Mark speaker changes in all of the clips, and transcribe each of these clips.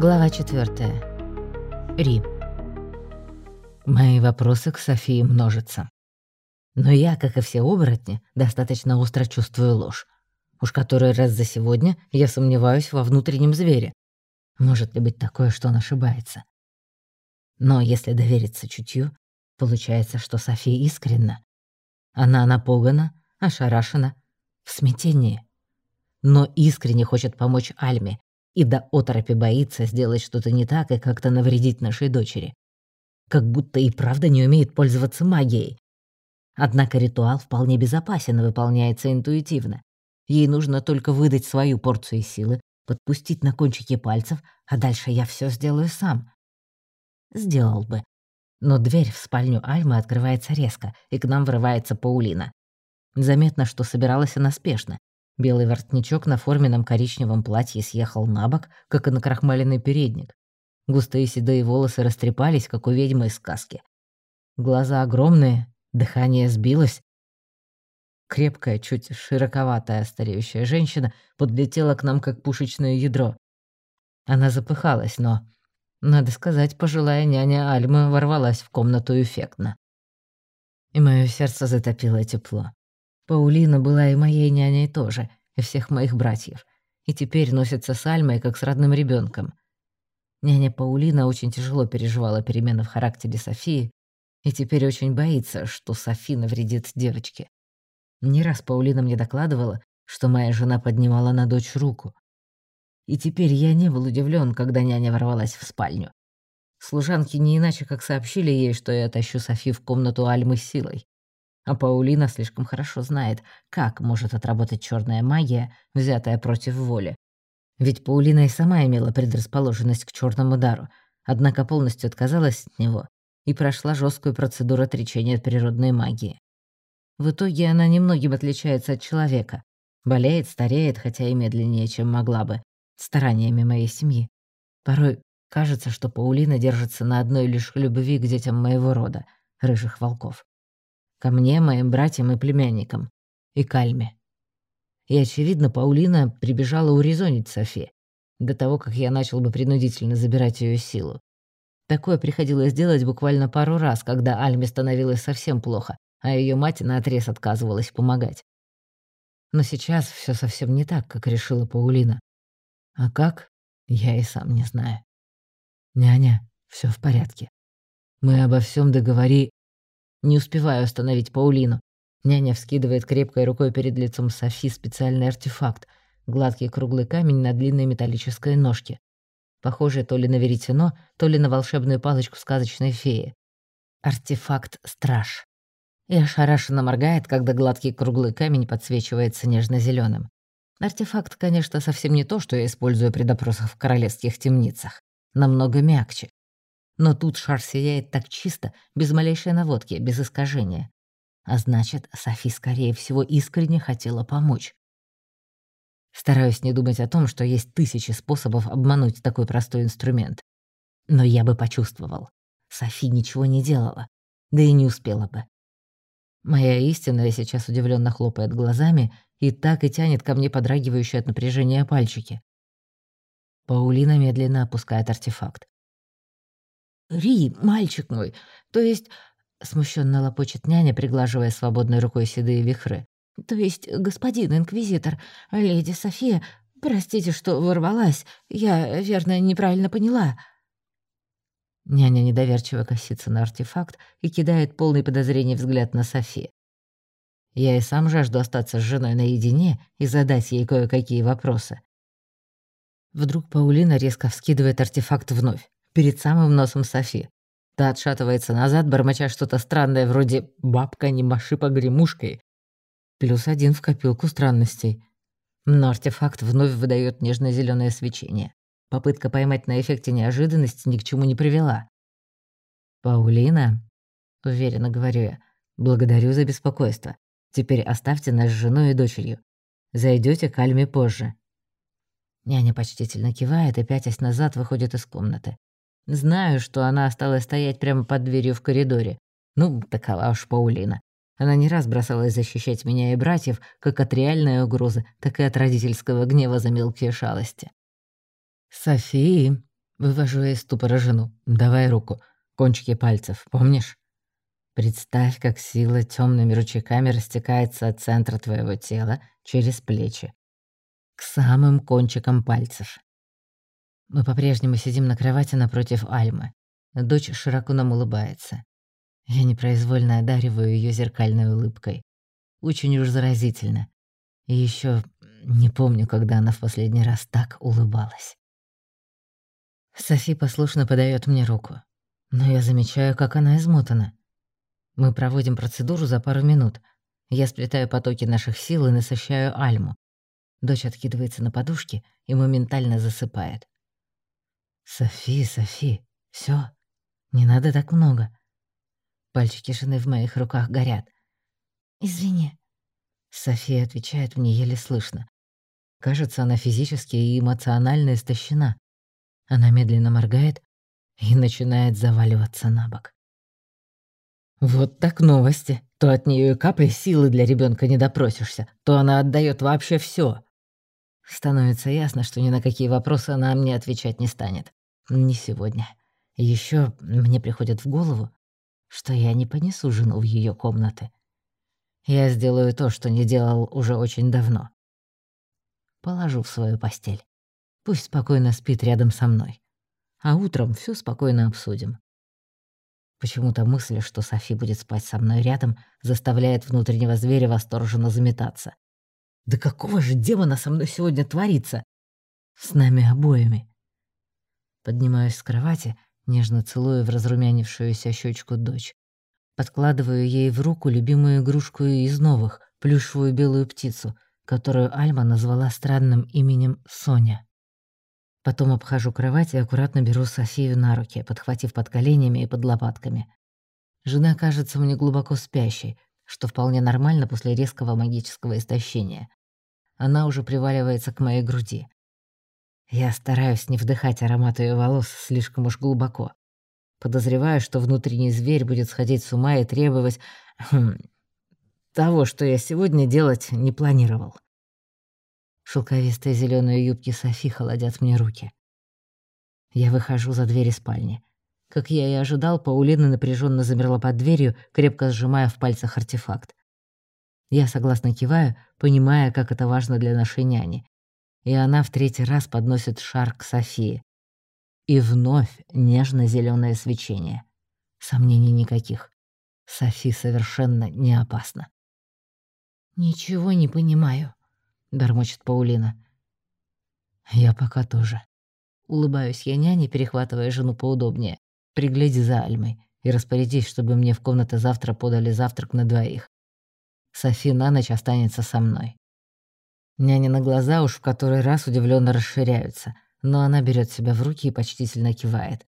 Speaker 1: Глава 4. Рим. Мои вопросы к Софии множатся. Но я, как и все оборотни, достаточно остро чувствую ложь. Уж который раз за сегодня я сомневаюсь во внутреннем звере. Может ли быть такое, что он ошибается? Но если довериться чутью, получается, что София искренна. Она напугана, ошарашена, в смятении. Но искренне хочет помочь Альме и до оторопи боится сделать что-то не так и как-то навредить нашей дочери. Как будто и правда не умеет пользоваться магией. Однако ритуал вполне безопасен и выполняется интуитивно. Ей нужно только выдать свою порцию силы, подпустить на кончики пальцев, а дальше я все сделаю сам. Сделал бы. Но дверь в спальню Альмы открывается резко, и к нам врывается Паулина. Заметно, что собиралась она спешно. Белый воротничок на форменном коричневом платье съехал на бок, как и накрахмаленный передник. Густые седые волосы растрепались, как у ведьмы из сказки. Глаза огромные, дыхание сбилось. Крепкая, чуть широковатая стареющая женщина подлетела к нам, как пушечное ядро. Она запыхалась, но, надо сказать, пожилая няня Альмы ворвалась в комнату эффектно. И мое сердце затопило тепло. Паулина была и моей няней тоже, и всех моих братьев, и теперь носится с Альмой, как с родным ребенком. Няня Паулина очень тяжело переживала перемены в характере Софии и теперь очень боится, что Софи навредит девочке. Не раз Паулина мне докладывала, что моя жена поднимала на дочь руку. И теперь я не был удивлен, когда няня ворвалась в спальню. Служанки не иначе как сообщили ей, что я тащу Софи в комнату Альмы силой. А Паулина слишком хорошо знает, как может отработать черная магия, взятая против воли. Ведь Паулина и сама имела предрасположенность к черному дару, однако полностью отказалась от него и прошла жесткую процедуру отречения от природной магии. В итоге она немногим отличается от человека. Болеет, стареет, хотя и медленнее, чем могла бы, стараниями моей семьи. Порой кажется, что Паулина держится на одной лишь любви к детям моего рода, рыжих волков. Ко мне, моим братьям и племянникам. И Кальме. И, очевидно, Паулина прибежала урезонить Софи, до того, как я начал бы принудительно забирать ее силу. Такое приходилось делать буквально пару раз, когда Альме становилось совсем плохо, а ее мать наотрез отказывалась помогать. Но сейчас все совсем не так, как решила Паулина. А как, я и сам не знаю. Няня, все в порядке. Мы обо всем договори... Не успеваю остановить Паулину. Няня вскидывает крепкой рукой перед лицом Софи специальный артефакт — гладкий круглый камень на длинной металлической ножке. Похожий то ли на веретено, то ли на волшебную палочку сказочной феи. Артефакт «Страж». И ошарашенно моргает, когда гладкий круглый камень подсвечивается нежно зеленым Артефакт, конечно, совсем не то, что я использую при допросах в королевских темницах. Намного мягче. Но тут шар сияет так чисто, без малейшей наводки, без искажения. А значит, Софи, скорее всего, искренне хотела помочь. Стараюсь не думать о том, что есть тысячи способов обмануть такой простой инструмент. Но я бы почувствовал. Софи ничего не делала, да и не успела бы. Моя истинная сейчас удивленно хлопает глазами и так и тянет ко мне подрагивающие от напряжения пальчики. Паулина медленно опускает артефакт. «Ри, мальчик мой, то есть...» — смущенно лопочет няня, приглаживая свободной рукой седые вихры. «То есть, господин инквизитор, леди София, простите, что ворвалась, я, верно, неправильно поняла». Няня недоверчиво косится на артефакт и кидает полный подозрений взгляд на Софи. Я и сам жажду остаться с женой наедине и задать ей кое-какие вопросы. Вдруг Паулина резко вскидывает артефакт вновь перед самым носом Софи. Та отшатывается назад, бормоча что-то странное вроде «бабка, не маши погремушкой». Плюс один в копилку странностей. Но артефакт вновь выдает нежно зеленое свечение. Попытка поймать на эффекте неожиданности ни к чему не привела. «Паулина», — уверенно говорю я, — «благодарю за беспокойство. Теперь оставьте нас с женой и дочерью. Зайдете к Альме позже». Няня почтительно кивает и, пятясь назад, выходит из комнаты. Знаю, что она осталась стоять прямо под дверью в коридоре. Ну, такова уж Паулина. Она не раз бросалась защищать меня и братьев, как от реальной угрозы, так и от родительского гнева за мелкие шалости. «Софи, Вывожу я из ступора жену. Давай руку. Кончики пальцев, помнишь? Представь, как сила темными ручейками растекается от центра твоего тела через плечи. К самым кончикам пальцев. Мы по-прежнему сидим на кровати напротив Альмы. Дочь широко нам улыбается. Я непроизвольно одариваю ее зеркальной улыбкой. Очень уж заразительно. И еще не помню, когда она в последний раз так улыбалась. Софи послушно подает мне руку. Но я замечаю, как она измотана. Мы проводим процедуру за пару минут. Я сплетаю потоки наших сил и насыщаю Альму. Дочь откидывается на подушке и моментально засыпает. «Софи, Софи, все, не надо так много». Пальчики жены в моих руках горят. «Извини». София отвечает мне еле слышно. Кажется, она физически и эмоционально истощена. Она медленно моргает и начинает заваливаться на бок. Вот так новости. То от нее и капли силы для ребенка не допросишься, то она отдает вообще все. Становится ясно, что ни на какие вопросы она мне отвечать не станет. Не сегодня. Еще мне приходит в голову, что я не понесу жену в ее комнаты. Я сделаю то, что не делал уже очень давно. Положу в свою постель. Пусть спокойно спит рядом со мной. А утром все спокойно обсудим. Почему-то мысль, что Софи будет спать со мной рядом, заставляет внутреннего зверя восторженно заметаться. Да какого же демона со мной сегодня творится? С нами обоими. Поднимаюсь с кровати, нежно целую в разрумянившуюся щечку дочь. Подкладываю ей в руку любимую игрушку из новых, плюшевую белую птицу, которую Альма назвала странным именем Соня. Потом обхожу кровать и аккуратно беру Софию на руки, подхватив под коленями и под лопатками. Жена кажется мне глубоко спящей, что вполне нормально после резкого магического истощения. Она уже приваливается к моей груди. Я стараюсь не вдыхать аромат ее волос слишком уж глубоко. Подозреваю, что внутренний зверь будет сходить с ума и требовать хм, того, что я сегодня делать не планировал. Шелковистые зеленые юбки Софи холодят мне руки. Я выхожу за двери спальни. Как я и ожидал, Паулина напряженно замерла под дверью, крепко сжимая в пальцах артефакт. Я согласно киваю, понимая, как это важно для нашей няни. И она в третий раз подносит шар к Софии. И вновь нежно зеленое свечение. Сомнений никаких. Софи совершенно не опасна. «Ничего не понимаю», — бормочет Паулина. «Я пока тоже». Улыбаюсь я няне, перехватывая жену поудобнее. «Пригляди за Альмой и распорядись, чтобы мне в комнаты завтра подали завтрак на двоих. Софи на ночь останется со мной». Няня на глаза уж в который раз удивленно расширяются, но она берет себя в руки и почтительно кивает.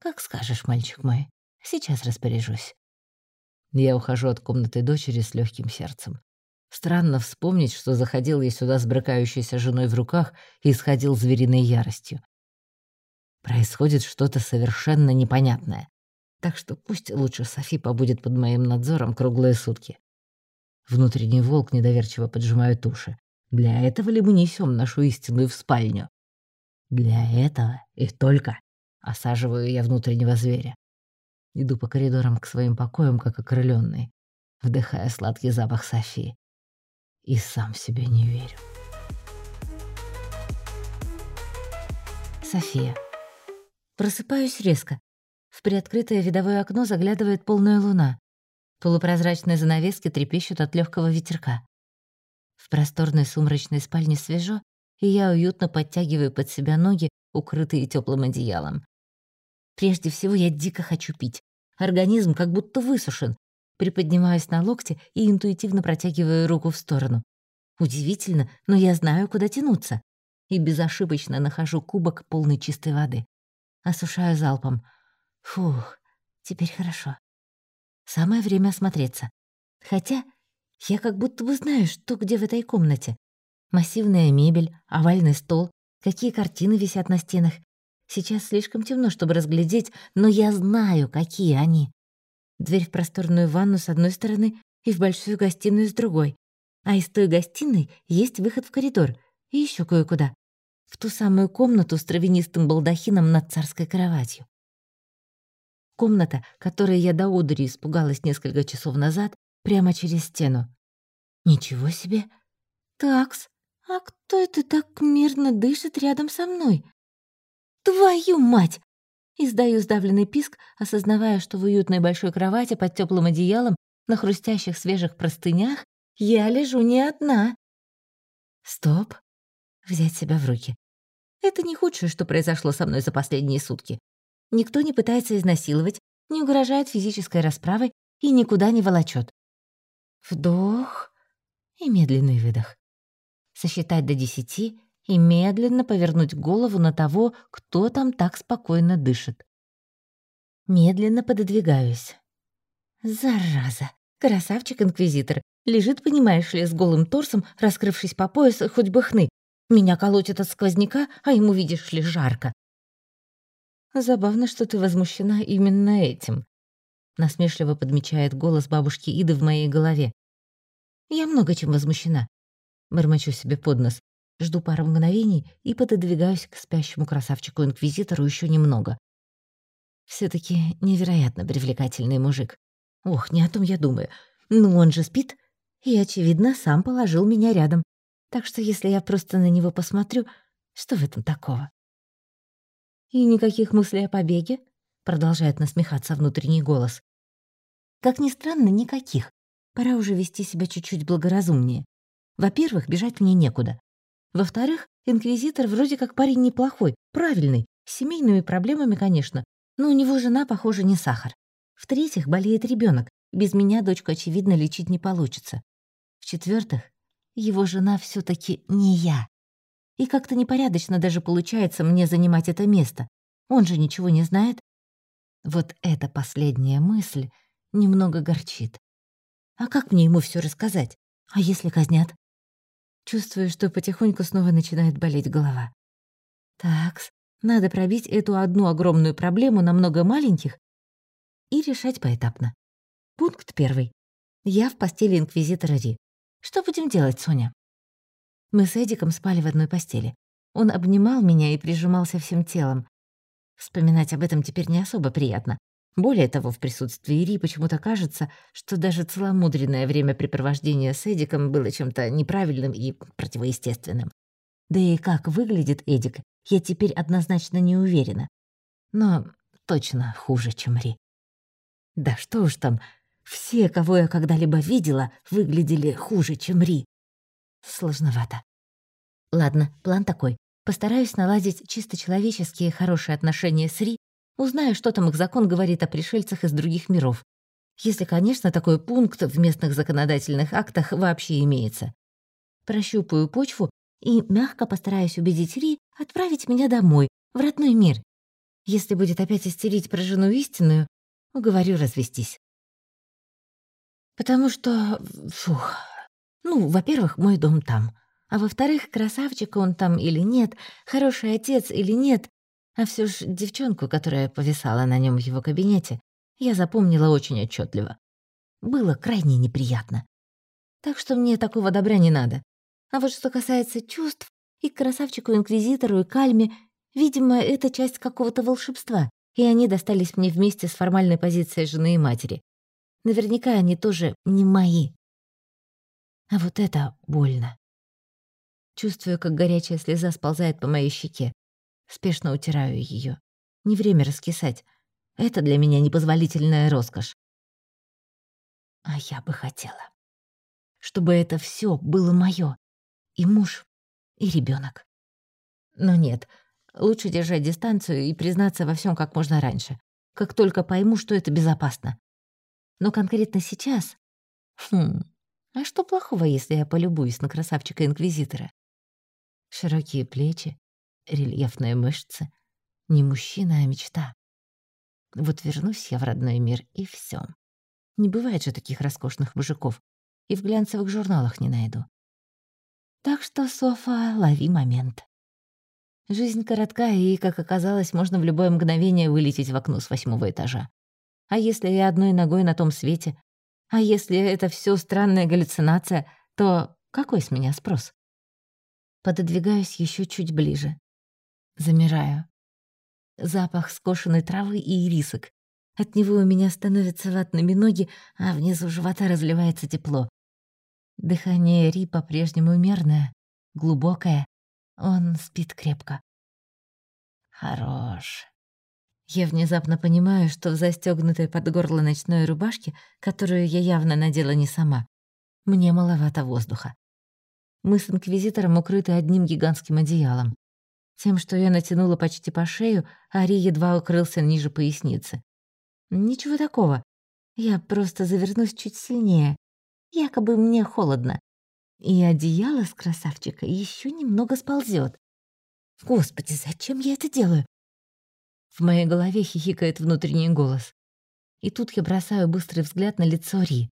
Speaker 1: «Как скажешь, мальчик мой. Сейчас распоряжусь». Я ухожу от комнаты дочери с легким сердцем. Странно вспомнить, что заходил я сюда с брыкающейся женой в руках и исходил звериной яростью. Происходит что-то совершенно непонятное. Так что пусть лучше Софи побудет под моим надзором круглые сутки. Внутренний волк недоверчиво поджимает уши. Для этого ли мы несем нашу истину в спальню? Для этого и только осаживаю я внутреннего зверя. Иду по коридорам к своим покоям, как окрылённый, вдыхая сладкий запах Софи и сам себе не верю. София. Просыпаюсь резко. В приоткрытое видовое окно заглядывает полная луна. Полупрозрачные занавески трепещут от легкого ветерка. В просторной сумрачной спальне свежо, и я уютно подтягиваю под себя ноги, укрытые теплым одеялом. Прежде всего, я дико хочу пить. Организм как будто высушен, Приподнимаюсь на локте и интуитивно протягиваю руку в сторону. Удивительно, но я знаю, куда тянуться. И безошибочно нахожу кубок полной чистой воды. Осушаю залпом. Фух, теперь хорошо. Самое время осмотреться. Хотя я как будто бы знаю, что где в этой комнате. Массивная мебель, овальный стол, какие картины висят на стенах. Сейчас слишком темно, чтобы разглядеть, но я знаю, какие они. Дверь в просторную ванну с одной стороны и в большую гостиную с другой. А из той гостиной есть выход в коридор и еще кое-куда. В ту самую комнату с травянистым балдахином над царской кроватью. Комната, которой я до одури испугалась несколько часов назад, прямо через стену. Ничего себе! Такс, а кто это так мирно дышит рядом со мной? Твою мать! Издаю сдавленный писк, осознавая, что в уютной большой кровати под теплым одеялом на хрустящих свежих простынях я лежу не одна. Стоп. Взять себя в руки. Это не худшее, что произошло со мной за последние сутки. Никто не пытается изнасиловать, не угрожает физической расправой и никуда не волочет. Вдох и медленный выдох. Сосчитать до десяти и медленно повернуть голову на того, кто там так спокойно дышит. Медленно пододвигаюсь. Зараза! Красавчик-инквизитор. Лежит, понимаешь ли, с голым торсом, раскрывшись по пояс, хоть бы хны. Меня колотит от сквозняка, а ему, видишь ли, жарко. Забавно, что ты возмущена именно этим. Насмешливо подмечает голос бабушки Иды в моей голове. Я много чем возмущена. Бормочу себе под нос. Жду пару мгновений и пододвигаюсь к спящему красавчику-инквизитору еще немного. все таки невероятно привлекательный мужик. Ох, не о том я думаю. Ну, он же спит и, очевидно, сам положил меня рядом. Так что если я просто на него посмотрю, что в этом такого? «И никаких мыслей о побеге?» — продолжает насмехаться внутренний голос. «Как ни странно, никаких. Пора уже вести себя чуть-чуть благоразумнее. Во-первых, бежать мне некуда. Во-вторых, инквизитор вроде как парень неплохой, правильный, с семейными проблемами, конечно, но у него жена, похоже, не сахар. В-третьих, болеет ребенок. Без меня дочку, очевидно, лечить не получится. В-четвертых, его жена все таки не я. И как-то непорядочно даже получается мне занимать это место. Он же ничего не знает. Вот эта последняя мысль немного горчит. А как мне ему все рассказать? А если казнят? Чувствую, что потихоньку снова начинает болеть голова. Такс, надо пробить эту одну огромную проблему на много маленьких и решать поэтапно. Пункт первый. Я в постели инквизитора Ри. Что будем делать, Соня? Мы с Эдиком спали в одной постели. Он обнимал меня и прижимался всем телом. Вспоминать об этом теперь не особо приятно. Более того, в присутствии Ри почему-то кажется, что даже целомудренное времяпрепровождение с Эдиком было чем-то неправильным и противоестественным. Да и как выглядит Эдик, я теперь однозначно не уверена. Но точно хуже, чем Ри. Да что уж там, все, кого я когда-либо видела, выглядели хуже, чем Ри. Сложновато. Ладно, план такой. Постараюсь наладить чисто человеческие хорошие отношения с Ри, узнаю, что там их закон говорит о пришельцах из других миров. Если, конечно, такой пункт в местных законодательных актах вообще имеется. Прощупаю почву и мягко постараюсь убедить Ри отправить меня домой, в родной мир. Если будет опять истерить про жену истинную, уговорю развестись. Потому что, фух, ну, во-первых, мой дом там. А во-вторых, красавчик он там или нет, хороший отец или нет. А все ж девчонку, которая повисала на нем в его кабинете, я запомнила очень отчетливо. Было крайне неприятно. Так что мне такого добра не надо. А вот что касается чувств, и красавчику-инквизитору, и кальме, видимо, это часть какого-то волшебства, и они достались мне вместе с формальной позицией жены и матери. Наверняка они тоже не мои. А вот это больно. Чувствую, как горячая слеза сползает по моей щеке. Спешно утираю ее. Не время раскисать. Это для меня непозволительная роскошь. А я бы хотела, чтобы это все было мое, И муж, и ребенок. Но нет, лучше держать дистанцию и признаться во всем как можно раньше, как только пойму, что это безопасно. Но конкретно сейчас... Хм, а что плохого, если я полюбуюсь на красавчика-инквизитора? Широкие плечи, рельефные мышцы. Не мужчина, а мечта. Вот вернусь я в родной мир, и все. Не бывает же таких роскошных мужиков. И в глянцевых журналах не найду. Так что, Софа, лови момент. Жизнь коротка, и, как оказалось, можно в любое мгновение вылететь в окно с восьмого этажа. А если я одной ногой на том свете? А если это все странная галлюцинация, то какой с меня спрос? Пододвигаюсь еще чуть ближе, Замираю. Запах скошенной травы и ирисок. От него у меня становятся ватными ноги, а внизу живота разливается тепло. Дыхание Ри по-прежнему мерное, глубокое. Он спит крепко. Хорош. Я внезапно понимаю, что в застёгнутой под горло ночной рубашке, которую я явно надела не сама, мне маловато воздуха. Мы с Инквизитором укрыты одним гигантским одеялом. Тем, что я натянула почти по шею, Ари едва укрылся ниже поясницы. Ничего такого. Я просто завернусь чуть сильнее. Якобы мне холодно. И одеяло с красавчика еще немного сползет. Господи, зачем я это делаю? В моей голове хихикает внутренний голос. И тут я бросаю быстрый взгляд на лицо Ри.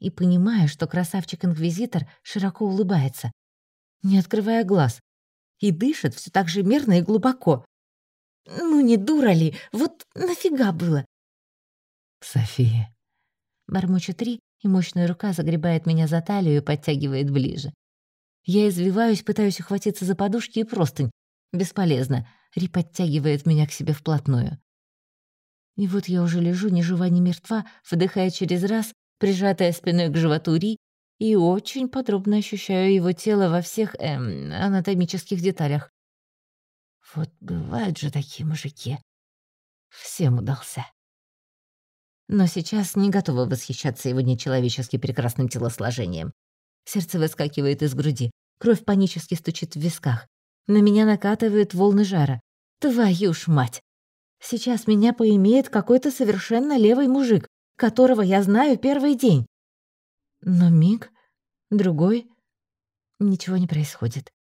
Speaker 1: И понимаю, что красавчик-инквизитор широко улыбается, не открывая глаз, и дышит все так же мерно и глубоко. Ну не дура ли? Вот нафига было?
Speaker 2: София.
Speaker 1: Бормочет Ри, и мощная рука загребает меня за талию и подтягивает ближе. Я извиваюсь, пытаюсь ухватиться за подушки и простынь, Бесполезно. Ри подтягивает меня к себе вплотную. И вот я уже лежу ни жива, ни мертва, вдыхая через раз, прижатая спиной к животу Ри, и очень подробно ощущаю его тело во всех эм, анатомических деталях. Вот бывают же такие мужики. Всем удался. Но сейчас не готова восхищаться его нечеловечески прекрасным телосложением. Сердце выскакивает из груди, кровь панически стучит в висках. На меня накатывают волны жара. Твою ж мать! Сейчас меня поимеет какой-то совершенно левый мужик, которого я знаю первый день. Но миг, другой, ничего не происходит.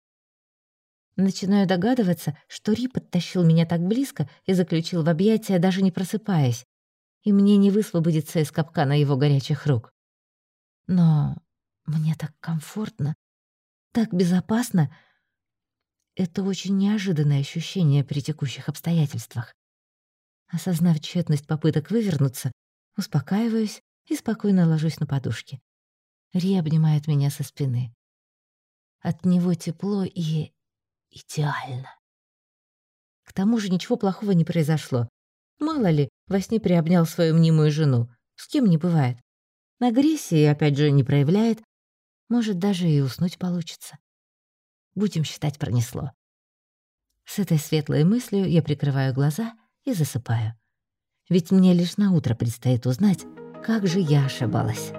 Speaker 1: Начинаю догадываться, что Ри подтащил меня так близко и заключил в объятия, даже не просыпаясь, и мне не высвободиться из капкана его горячих рук. Но мне так комфортно, так безопасно, это очень неожиданное ощущение при текущих обстоятельствах. Осознав тщетность попыток вывернуться, успокаиваюсь и спокойно ложусь на подушке. Ри обнимает меня со спины. От него тепло и идеально. К тому же ничего плохого не произошло. Мало ли, во сне приобнял свою мнимую жену. С кем не бывает. Агрессии, опять же, не проявляет. Может, даже и уснуть получится. Будем считать, пронесло. С этой светлой мыслью я прикрываю глаза и засыпаю. Ведь мне лишь на утро предстоит узнать, как же я ошибалась.